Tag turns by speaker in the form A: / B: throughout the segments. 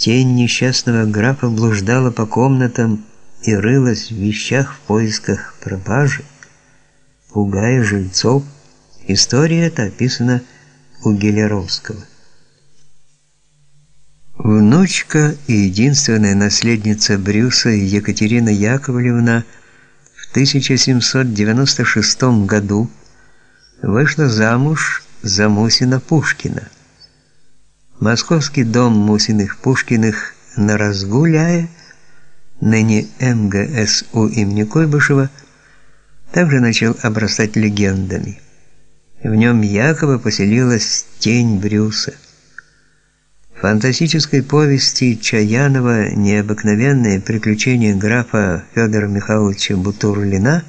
A: Тень несчастного графа блуждала по комнатам и рылась в вещах в поисках пропажи, пугая жильцов. История эта описана у Гелеровского. Внучка и единственная наследница Брюса Екатерина Яковлевна в 1796 году вышла замуж за Мусина Пушкина. Московский дом Мусиных-Пушкиных на Разгуляе, ныне МГСУ имени Куйбышева, также начал обрастать легендами. В нем якобы поселилась тень Брюса – фантастической повести Чаянова «Необыкновенные приключения графа Федора Михайловича Бутурлина»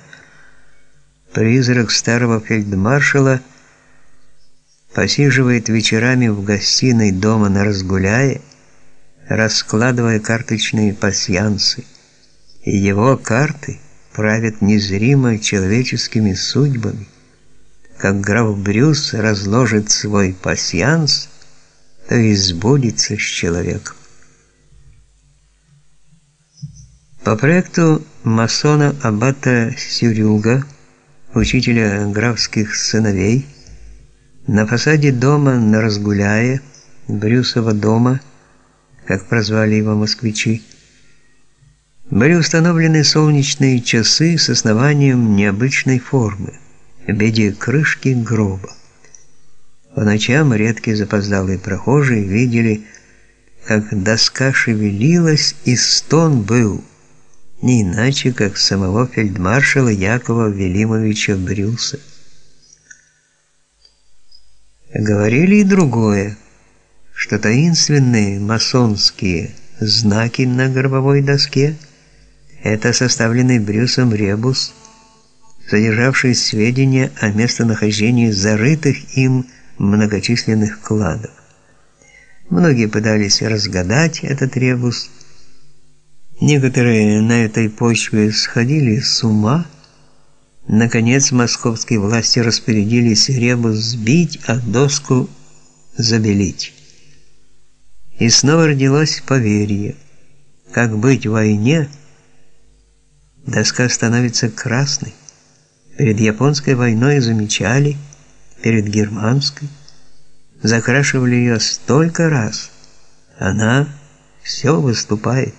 A: призрак старого фельдмаршала посиживает вечерами в гостиной дома на разгуляе, раскладывая карточные пасьянсы, и его карты правят незримо человеческими судьбами. Как граф Брюс разложит свой пасьянс – то и сбудется с человеком. По проекту масона аббата Сюрюга, учителя графских сыновей, на фасаде дома на Разгуляе, Брюсова дома, как прозвали его москвичи, были установлены солнечные часы с основанием необычной формы в виде крышки гроба. По ночам редкие запоздалые прохожие видели, как доска шевелилась, и стон был не иначе, как самого фельдмаршала Якова Велимовича Брюса. Говорили и другое, что таинственные масонские знаки на гробовой доске это составленный Брюсом ребус, содержавший сведения о местонахождении зарытых им многочисленных кладов. Многие пытались разгадать этот ребус. Некоторые на этой почве сходили с ума. Наконец московские власти распорядились ребус сбить, а доску забелить. И снова родилось поверье. Как быть в войне, доска становится красной. Перед японской войной замечали – перед германской, закрашивали ее столько раз, она все выступает.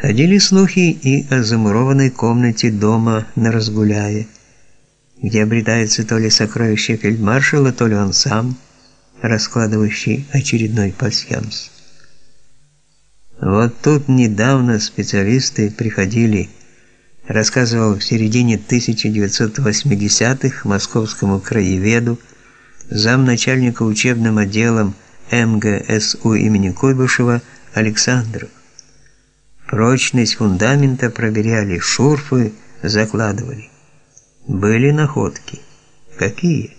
A: Ходили слухи и о замурованной комнате дома на Разгуляе, где обретается то ли сокровище фельдмаршала, то ли он сам, раскладывающий очередной пасьянс. Вот тут недавно специалисты приходили рассказывал в середине 1980-х московскому краеведу, замначальника учебным отделом МГСУ имени Куйбышева Александров. Прочность фундамента проверяли, шурфы закладывали. Были находки. Какие?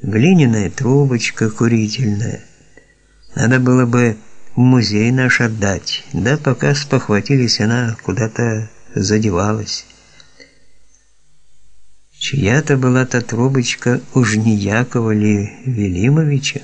A: Глиняная трубочка курительная. Надо было бы в музей наш отдать, да пока спохватились, она куда-то задевалась. Чья-то была та трубочка уж не Якова ли Велимовича?